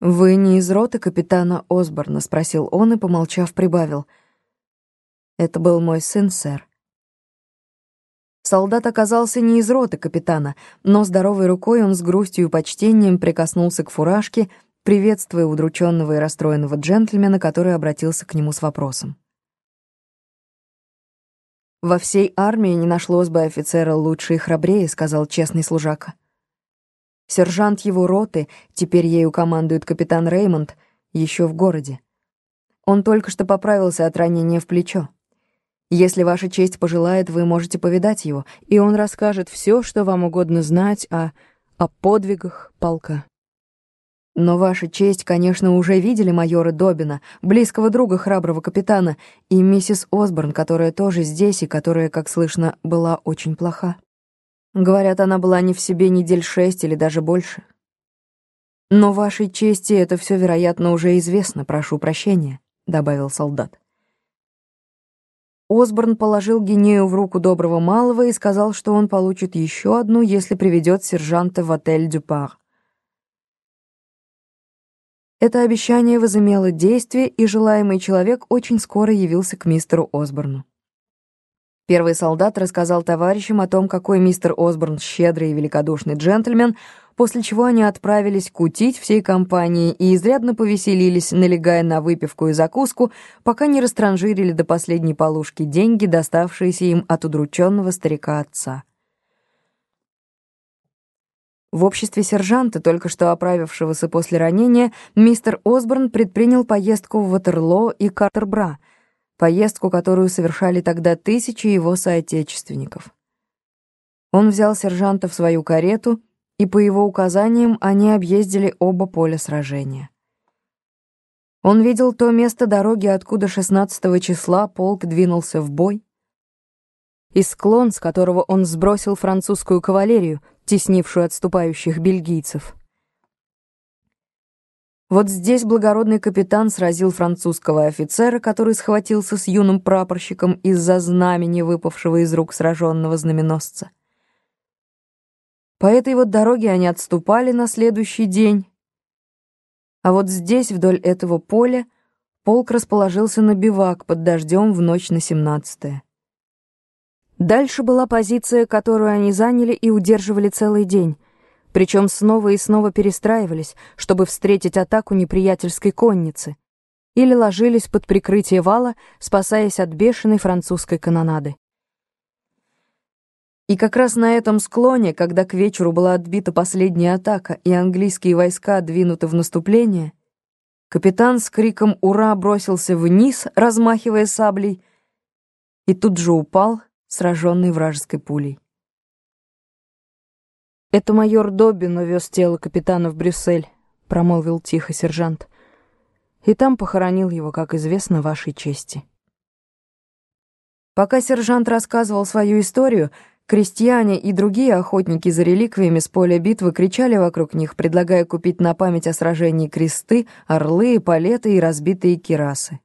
«Вы не из роты капитана Осборна?» — спросил он и, помолчав, прибавил. «Это был мой сын, сэр». Солдат оказался не из роты капитана, но здоровой рукой он с грустью и почтением прикоснулся к фуражке, приветствуя удрученного и расстроенного джентльмена, который обратился к нему с вопросом. «Во всей армии не нашлось бы офицера лучше и храбрее», — сказал честный служака. Сержант его роты, теперь ею командует капитан Реймонд, еще в городе. Он только что поправился от ранения в плечо. Если ваша честь пожелает, вы можете повидать его, и он расскажет все, что вам угодно знать о... о подвигах полка. Но ваша честь, конечно, уже видели майора Добина, близкого друга храброго капитана, и миссис Осборн, которая тоже здесь и которая, как слышно, была очень плоха. Говорят, она была не в себе недель шесть или даже больше. Но вашей чести это все, вероятно, уже известно, прошу прощения, добавил солдат. Осборн положил Гинею в руку доброго малого и сказал, что он получит еще одну, если приведет сержанта в отель «Дюпар». Это обещание возымело действие, и желаемый человек очень скоро явился к мистеру Осборну. Первый солдат рассказал товарищам о том, какой мистер Осборн щедрый и великодушный джентльмен, после чего они отправились кутить всей компанией и изрядно повеселились, налегая на выпивку и закуску, пока не растранжирили до последней полушки деньги, доставшиеся им от удрученного старика отца. В обществе сержанта, только что оправившегося после ранения, мистер Осборн предпринял поездку в Ватерлоо и Картербра, поездку, которую совершали тогда тысячи его соотечественников. Он взял сержанта в свою карету — и по его указаниям они объездили оба поля сражения. Он видел то место дороги, откуда 16 числа полк двинулся в бой, и склон, с которого он сбросил французскую кавалерию, теснившую отступающих бельгийцев. Вот здесь благородный капитан сразил французского офицера, который схватился с юным прапорщиком из-за знамени, выпавшего из рук сраженного знаменосца. По этой вот дороге они отступали на следующий день. А вот здесь, вдоль этого поля, полк расположился на бивак под дождем в ночь на семнадцатое. Дальше была позиция, которую они заняли и удерживали целый день, причем снова и снова перестраивались, чтобы встретить атаку неприятельской конницы, или ложились под прикрытие вала, спасаясь от бешеной французской канонады. И как раз на этом склоне, когда к вечеру была отбита последняя атака и английские войска двинуты в наступление, капитан с криком «Ура!» бросился вниз, размахивая саблей, и тут же упал, сраженный вражеской пулей. «Это майор Добин увез тело капитана в Брюссель», — промолвил тихо сержант. «И там похоронил его, как известно, вашей чести». Пока сержант рассказывал свою историю, Крестьяне и другие охотники за реликвиями с поля битвы кричали вокруг них, предлагая купить на память о сражении кресты, орлы, палеты и разбитые кирасы.